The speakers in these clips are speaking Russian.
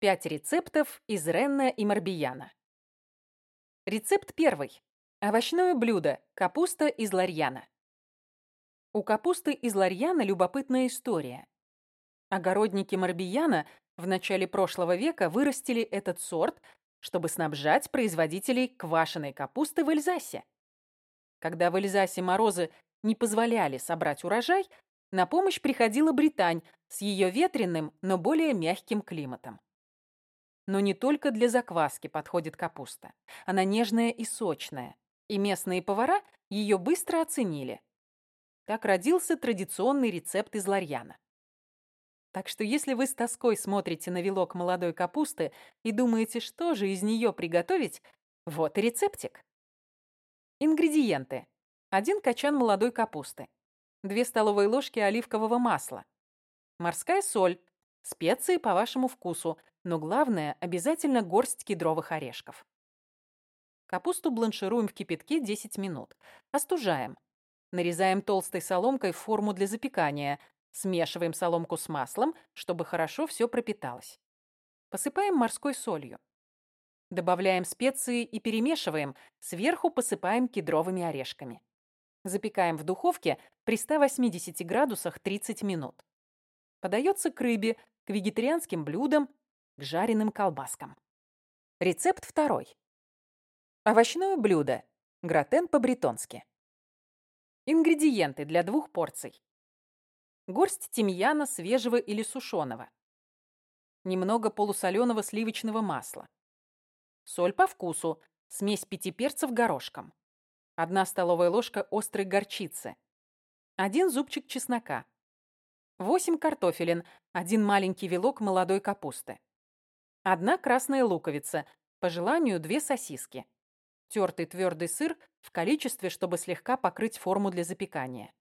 Пять рецептов из Ренна и Марбияна. Рецепт первый. Овощное блюдо. Капуста из ларьяна. У капусты из ларьяна любопытная история. Огородники Марбияна в начале прошлого века вырастили этот сорт, чтобы снабжать производителей квашеной капусты в Эльзасе. Когда в Эльзасе морозы не позволяли собрать урожай, на помощь приходила Британь с ее ветреным, но более мягким климатом. Но не только для закваски подходит капуста. Она нежная и сочная, и местные повара ее быстро оценили. Так родился традиционный рецепт из ларьяна. Так что если вы с тоской смотрите на вилок молодой капусты и думаете, что же из нее приготовить, вот и рецептик. Ингредиенты. Один качан молодой капусты. 2 столовые ложки оливкового масла. Морская соль. Специи по вашему вкусу но главное – обязательно горсть кедровых орешков. Капусту бланшируем в кипятке 10 минут. Остужаем. Нарезаем толстой соломкой в форму для запекания. Смешиваем соломку с маслом, чтобы хорошо все пропиталось. Посыпаем морской солью. Добавляем специи и перемешиваем. Сверху посыпаем кедровыми орешками. Запекаем в духовке при 180 градусах 30 минут. Подается к рыбе, к вегетарианским блюдам, к жареным колбаскам. Рецепт второй. Овощное блюдо. Гратен по-бретонски. Ингредиенты для двух порций. Горсть тимьяна свежего или сушеного. Немного полусоленого сливочного масла. Соль по вкусу. Смесь пяти перцев горошком. Одна столовая ложка острой горчицы. Один зубчик чеснока. Восемь картофелин. Один маленький вилок молодой капусты. Одна красная луковица, по желанию две сосиски. Тертый твердый сыр в количестве, чтобы слегка покрыть форму для запекания.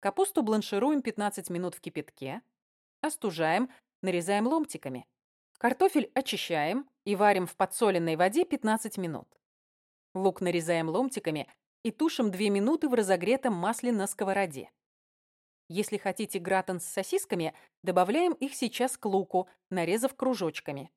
Капусту бланшируем 15 минут в кипятке. Остужаем, нарезаем ломтиками. Картофель очищаем и варим в подсоленной воде 15 минут. Лук нарезаем ломтиками и тушим 2 минуты в разогретом масле на сковороде. Если хотите гратан с сосисками, добавляем их сейчас к луку, нарезав кружочками.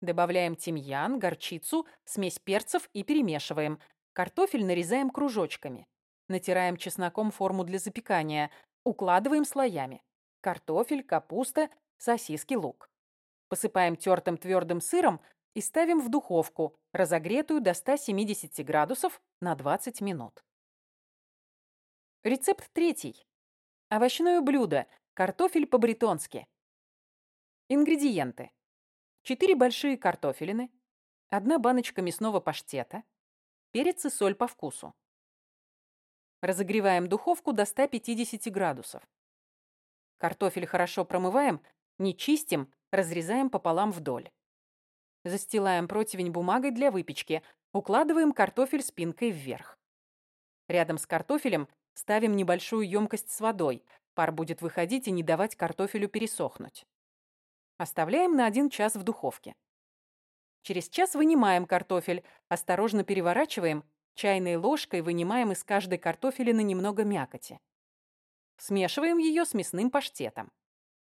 Добавляем тимьян, горчицу, смесь перцев и перемешиваем. Картофель нарезаем кружочками. Натираем чесноком форму для запекания. Укладываем слоями. Картофель, капуста, сосиски, лук. Посыпаем тертым твердым сыром и ставим в духовку, разогретую до 170 градусов на 20 минут. Рецепт третий. Овощное блюдо. Картофель по-бретонски. Ингредиенты. 4 большие картофелины, одна баночка мясного паштета, перец и соль по вкусу. Разогреваем духовку до 150 градусов. Картофель хорошо промываем, не чистим, разрезаем пополам вдоль. Застилаем противень бумагой для выпечки, укладываем картофель спинкой вверх. Рядом с картофелем Ставим небольшую емкость с водой. Пар будет выходить и не давать картофелю пересохнуть. Оставляем на один час в духовке. Через час вынимаем картофель, осторожно переворачиваем, чайной ложкой вынимаем из каждой картофелины немного мякоти. Смешиваем ее с мясным паштетом.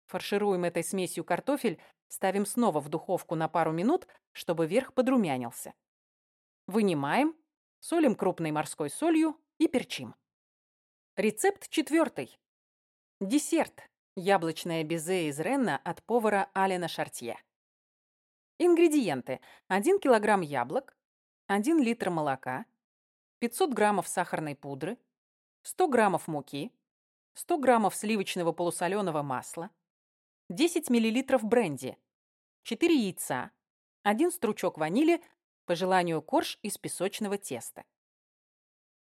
Фаршируем этой смесью картофель, ставим снова в духовку на пару минут, чтобы верх подрумянился. Вынимаем, солим крупной морской солью и перчим. Рецепт четвертый. Десерт. Яблочное безе из Ренна от повара Алена Шартье. Ингредиенты. 1 килограмм яблок, 1 литр молока, 500 граммов сахарной пудры, 100 граммов муки, 100 граммов сливочного полусоленого масла, 10 миллилитров бренди, 4 яйца, 1 стручок ванили, по желанию корж из песочного теста.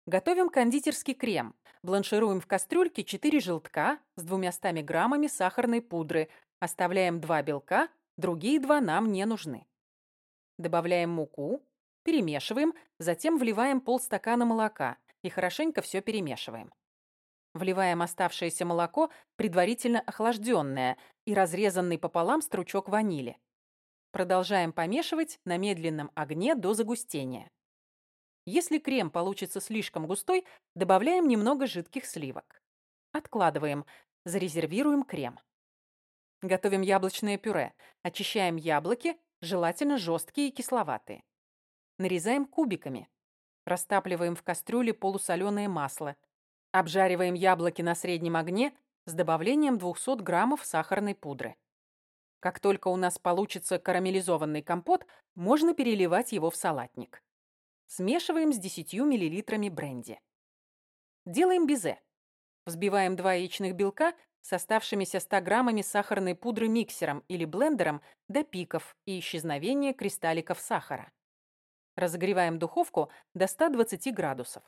Готовим кондитерский крем. Бланшируем в кастрюльке 4 желтка с 200 граммами сахарной пудры. Оставляем 2 белка, другие два нам не нужны. Добавляем муку, перемешиваем, затем вливаем полстакана молока и хорошенько все перемешиваем. Вливаем оставшееся молоко, предварительно охлажденное, и разрезанный пополам стручок ванили. Продолжаем помешивать на медленном огне до загустения. Если крем получится слишком густой, добавляем немного жидких сливок. Откладываем. Зарезервируем крем. Готовим яблочное пюре. Очищаем яблоки, желательно жесткие и кисловатые. Нарезаем кубиками. Растапливаем в кастрюле полусоленое масло. Обжариваем яблоки на среднем огне с добавлением 200 граммов сахарной пудры. Как только у нас получится карамелизованный компот, можно переливать его в салатник. Смешиваем с 10 мл бренди. Делаем безе. Взбиваем два яичных белка с оставшимися 100 граммами сахарной пудры миксером или блендером до пиков и исчезновения кристалликов сахара. Разогреваем духовку до 120 градусов.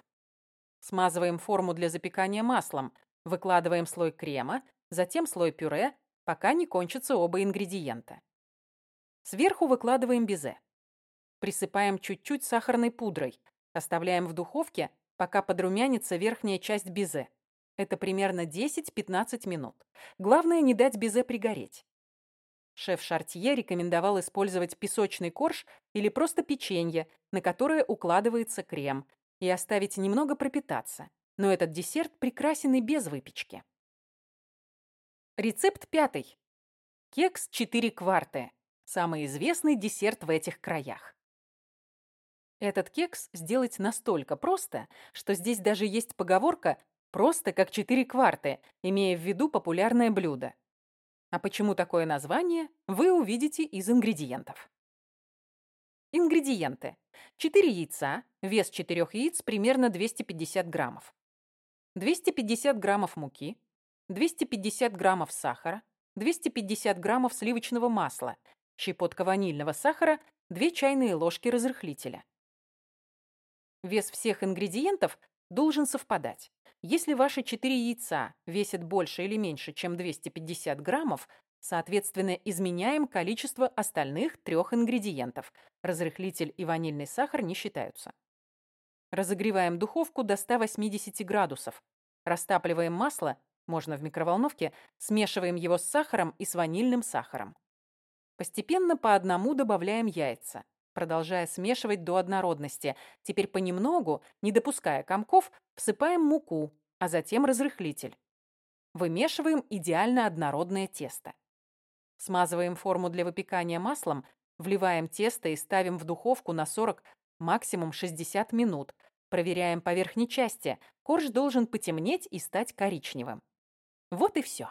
Смазываем форму для запекания маслом, выкладываем слой крема, затем слой пюре, пока не кончатся оба ингредиента. Сверху выкладываем безе. Присыпаем чуть-чуть сахарной пудрой, оставляем в духовке, пока подрумянится верхняя часть безе. Это примерно 10-15 минут. Главное не дать безе пригореть. Шеф Шартье рекомендовал использовать песочный корж или просто печенье, на которое укладывается крем, и оставить немного пропитаться. Но этот десерт прекрасен и без выпечки. Рецепт пятый. Кекс 4 кварты. Самый известный десерт в этих краях. Этот кекс сделать настолько просто, что здесь даже есть поговорка Просто как четыре кварты, имея в виду популярное блюдо. А почему такое название, вы увидите из ингредиентов. Ингредиенты. 4 яйца, вес 4 яиц примерно 250 граммов. 250 граммов муки, 250 граммов сахара, 250 граммов сливочного масла, щепотка ванильного сахара, 2 чайные ложки разрыхлителя. Вес всех ингредиентов должен совпадать. Если ваши 4 яйца весят больше или меньше, чем 250 граммов, соответственно, изменяем количество остальных трех ингредиентов. Разрыхлитель и ванильный сахар не считаются. Разогреваем духовку до 180 градусов. Растапливаем масло, можно в микроволновке, смешиваем его с сахаром и с ванильным сахаром. Постепенно по одному добавляем яйца продолжая смешивать до однородности. Теперь понемногу, не допуская комков, всыпаем муку, а затем разрыхлитель. Вымешиваем идеально однородное тесто. Смазываем форму для выпекания маслом, вливаем тесто и ставим в духовку на 40, максимум 60 минут. Проверяем по верхней части. Корж должен потемнеть и стать коричневым. Вот и все.